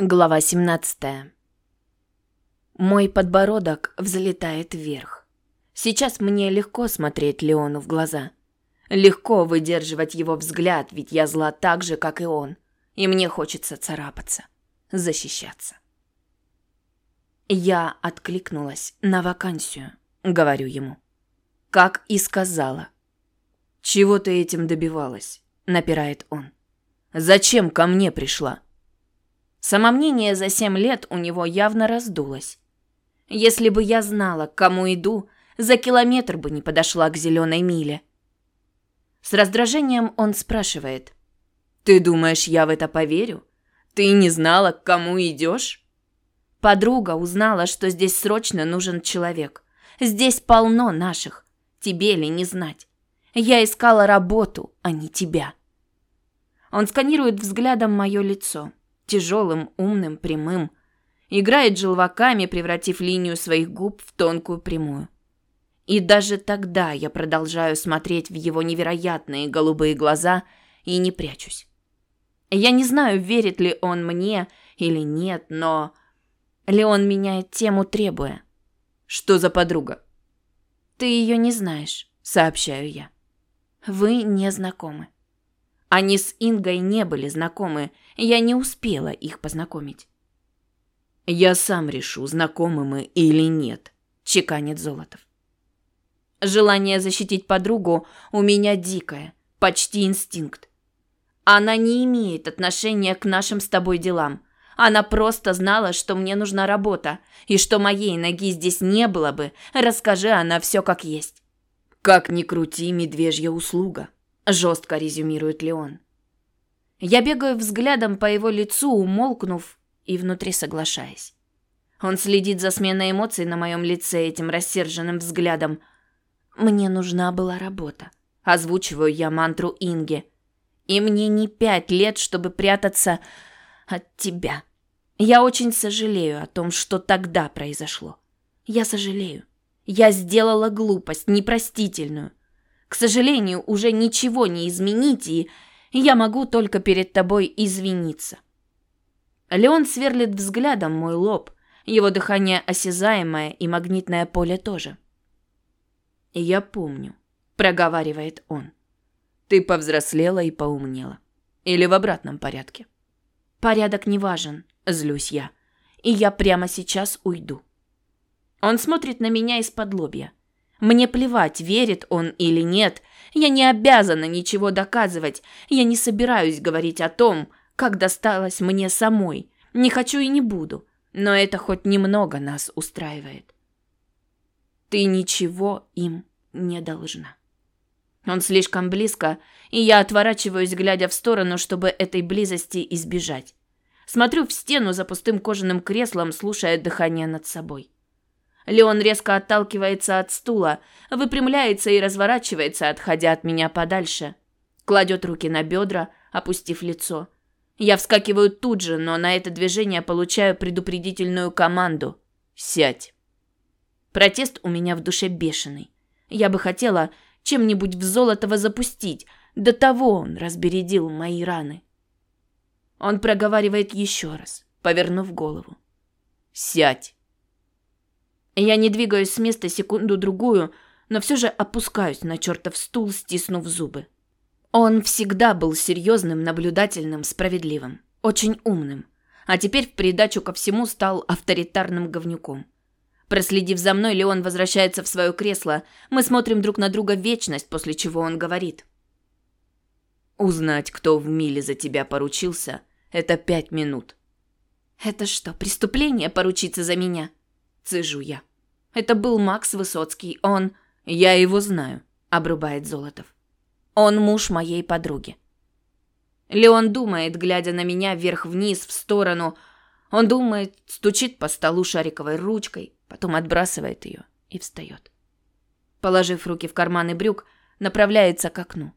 Глава 17. Мой подбородок взлетает вверх. Сейчас мне легко смотреть Леону в глаза. Легко выдерживать его взгляд, ведь я зла так же, как и он. И мне хочется царапаться, защищаться. Я откликнулась на вакансию, говорю ему. Как и сказала. «Чего ты этим добивалась?» – напирает он. «Зачем ко мне пришла?» Самомнение за семь лет у него явно раздулось. Если бы я знала, к кому иду, за километр бы не подошла к зеленой миле. С раздражением он спрашивает. «Ты думаешь, я в это поверю? Ты не знала, к кому идешь?» Подруга узнала, что здесь срочно нужен человек. Здесь полно наших. Тебе ли не знать? Я искала работу, а не тебя. Он сканирует взглядом мое лицо тяжелым, умным, прямым. Играет желваками, превратив линию своих губ в тонкую прямую. И даже тогда я продолжаю смотреть в его невероятные голубые глаза и не прячусь. Я не знаю, верит ли он мне или нет, но... Леон меняет тему, требуя. «Что за подруга?» «Ты ее не знаешь», — сообщаю я. «Вы не знакомы». Они с Ингой не были знакомы, я не успела их познакомить. «Я сам решу, знакомы мы или нет», – чеканит Золотов. Желание защитить подругу у меня дикое, почти инстинкт. Она не имеет отношения к нашим с тобой делам. Она просто знала, что мне нужна работа, и что моей ноги здесь не было бы, расскажи она все как есть. Как ни крути, медвежья услуга жестко резюмирует Леон. Я бегаю взглядом по его лицу, умолкнув и внутри соглашаясь. Он следит за сменой эмоций на моем лице этим рассерженным взглядом. Мне нужна была работа. Озвучиваю я мантру Инге. И мне не пять лет, чтобы прятаться от тебя. Я очень сожалею о том, что тогда произошло. Я сожалею. Я сделала глупость, непростительную. К сожалению, уже ничего не изменить, и я могу только перед тобой извиниться. Леон сверлит взглядом мой лоб. Его дыхание осязаемое, и магнитное поле тоже. «Я помню», — проговаривает он. «Ты повзрослела и поумнела. Или в обратном порядке?» «Порядок не важен», — злюсь я. «И я прямо сейчас уйду». Он смотрит на меня из-под лобья. Мне плевать, верит он или нет. Я не обязана ничего доказывать. Я не собираюсь говорить о том, как досталось мне самой. Не хочу и не буду. Но это хоть немного нас устраивает. Ты ничего им не должна. Он слишком близко, и я отворачиваюсь, глядя в сторону, чтобы этой близости избежать. Смотрю в стену за пустым кожаным креслом, слушая дыхание над собой. Леон резко отталкивается от стула, выпрямляется и разворачивается, отходя от меня подальше. Кладет руки на бедра, опустив лицо. Я вскакиваю тут же, но на это движение получаю предупредительную команду. «Сядь». Протест у меня в душе бешеный. Я бы хотела чем-нибудь в Золотого запустить. До того он разбередил мои раны. Он проговаривает еще раз, повернув голову. «Сядь». Я не двигаюсь с места секунду-другую, но все же опускаюсь на чертов стул, стиснув зубы. Он всегда был серьезным, наблюдательным, справедливым, очень умным, а теперь в придачу ко всему стал авторитарным говнюком. Проследив за мной, Леон возвращается в свое кресло. Мы смотрим друг на друга вечность, после чего он говорит. «Узнать, кто в миле за тебя поручился, это пять минут». «Это что, преступление поручиться за меня?» Цежу я. Это был Макс Высоцкий. Он... Я его знаю, обрубает Золотов. Он муж моей подруги. Леон думает, глядя на меня вверх-вниз, в сторону. Он думает, стучит по столу шариковой ручкой, потом отбрасывает ее и встает. Положив руки в карманы брюк, направляется к окну.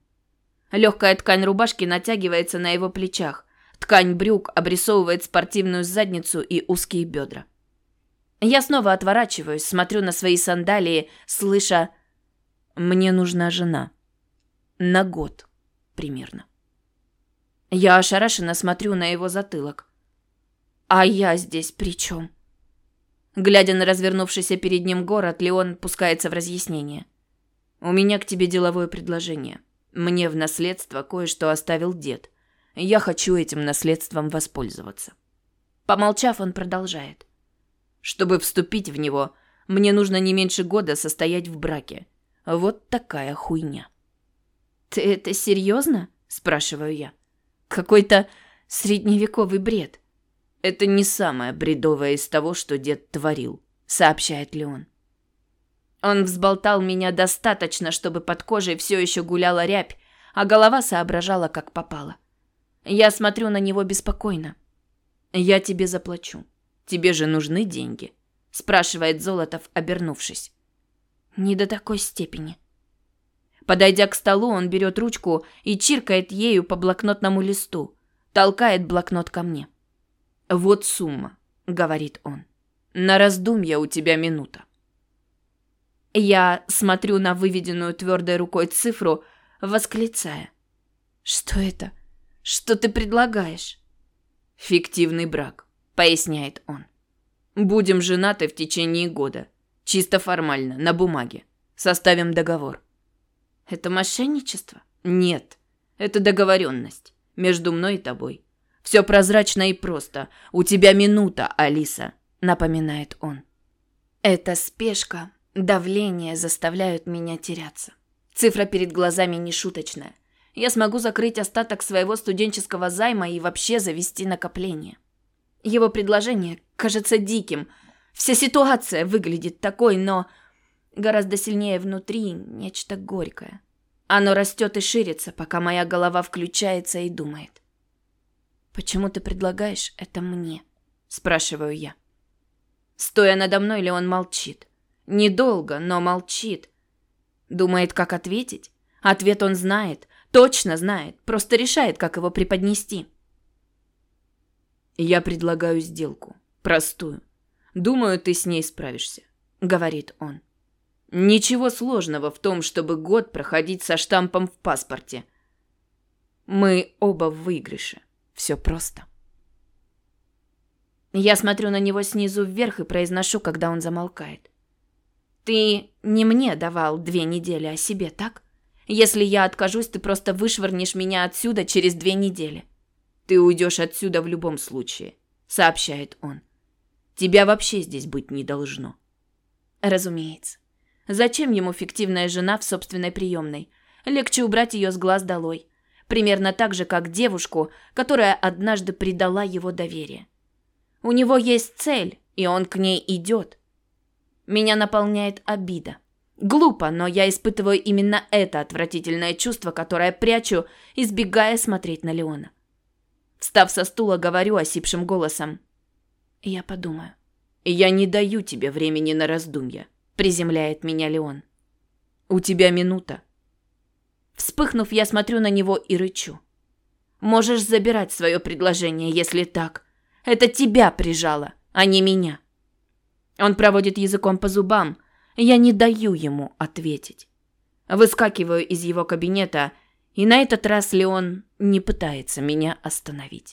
Легкая ткань рубашки натягивается на его плечах. Ткань брюк обрисовывает спортивную задницу и узкие бедра. Я снова отворачиваюсь, смотрю на свои сандалии, слыша «Мне нужна жена». На год примерно. Я ошарашенно смотрю на его затылок. А я здесь при чем? Глядя на развернувшийся перед ним город, Леон пускается в разъяснение. «У меня к тебе деловое предложение. Мне в наследство кое-что оставил дед. Я хочу этим наследством воспользоваться». Помолчав, он продолжает. «Чтобы вступить в него, мне нужно не меньше года состоять в браке. Вот такая хуйня». «Ты это серьезно?» – спрашиваю я. «Какой-то средневековый бред». Это не самое бредовое из того, что дед творил, сообщает Леон. Он взболтал меня достаточно, чтобы под кожей все еще гуляла рябь, а голова соображала, как попало. Я смотрю на него беспокойно. «Я тебе заплачу. Тебе же нужны деньги», – спрашивает Золотов, обернувшись. «Не до такой степени». Подойдя к столу, он берет ручку и чиркает ею по блокнотному листу, толкает блокнот ко мне. «Вот сумма», — говорит он. «На раздумья у тебя минута». Я смотрю на выведенную твердой рукой цифру, восклицая. «Что это? Что ты предлагаешь?» «Фиктивный брак», — поясняет он. «Будем женаты в течение года. Чисто формально, на бумаге. Составим договор». «Это мошенничество?» «Нет. Это договоренность между мной и тобой. Все прозрачно и просто. У тебя минута, Алиса, напоминает он. Эта спешка, давление заставляют меня теряться. Цифра перед глазами не шуточная. Я смогу закрыть остаток своего студенческого займа и вообще завести накопление. Его предложение кажется диким. Вся ситуация выглядит такой, но гораздо сильнее внутри нечто горькое. Оно растет и ширится, пока моя голова включается и думает. «Почему ты предлагаешь это мне?» – спрашиваю я. Стоя надо мной, ли он молчит. Недолго, но молчит. Думает, как ответить. Ответ он знает, точно знает, просто решает, как его преподнести. «Я предлагаю сделку. Простую. Думаю, ты с ней справишься», — говорит он. «Ничего сложного в том, чтобы год проходить со штампом в паспорте. Мы оба в выигрыше. Все просто. Я смотрю на него снизу вверх и произношу, когда он замолкает. Ты не мне давал две недели, а себе, так? Если я откажусь, ты просто вышвырнешь меня отсюда через две недели. Ты уйдешь отсюда в любом случае, сообщает он. Тебя вообще здесь быть не должно. Разумеется. Зачем ему фиктивная жена в собственной приемной? Легче убрать ее с глаз долой примерно так же, как девушку, которая однажды предала его доверие. У него есть цель, и он к ней идет. Меня наполняет обида. Глупо, но я испытываю именно это отвратительное чувство, которое прячу, избегая смотреть на Леона. Встав со стула, говорю осипшим голосом. Я подумаю. «Я не даю тебе времени на раздумья», — приземляет меня Леон. «У тебя минута. Вспыхнув, я смотрю на него и рычу. Можешь забирать свое предложение, если так. Это тебя прижало, а не меня. Он проводит языком по зубам. Я не даю ему ответить. Выскакиваю из его кабинета, и на этот раз Леон не пытается меня остановить.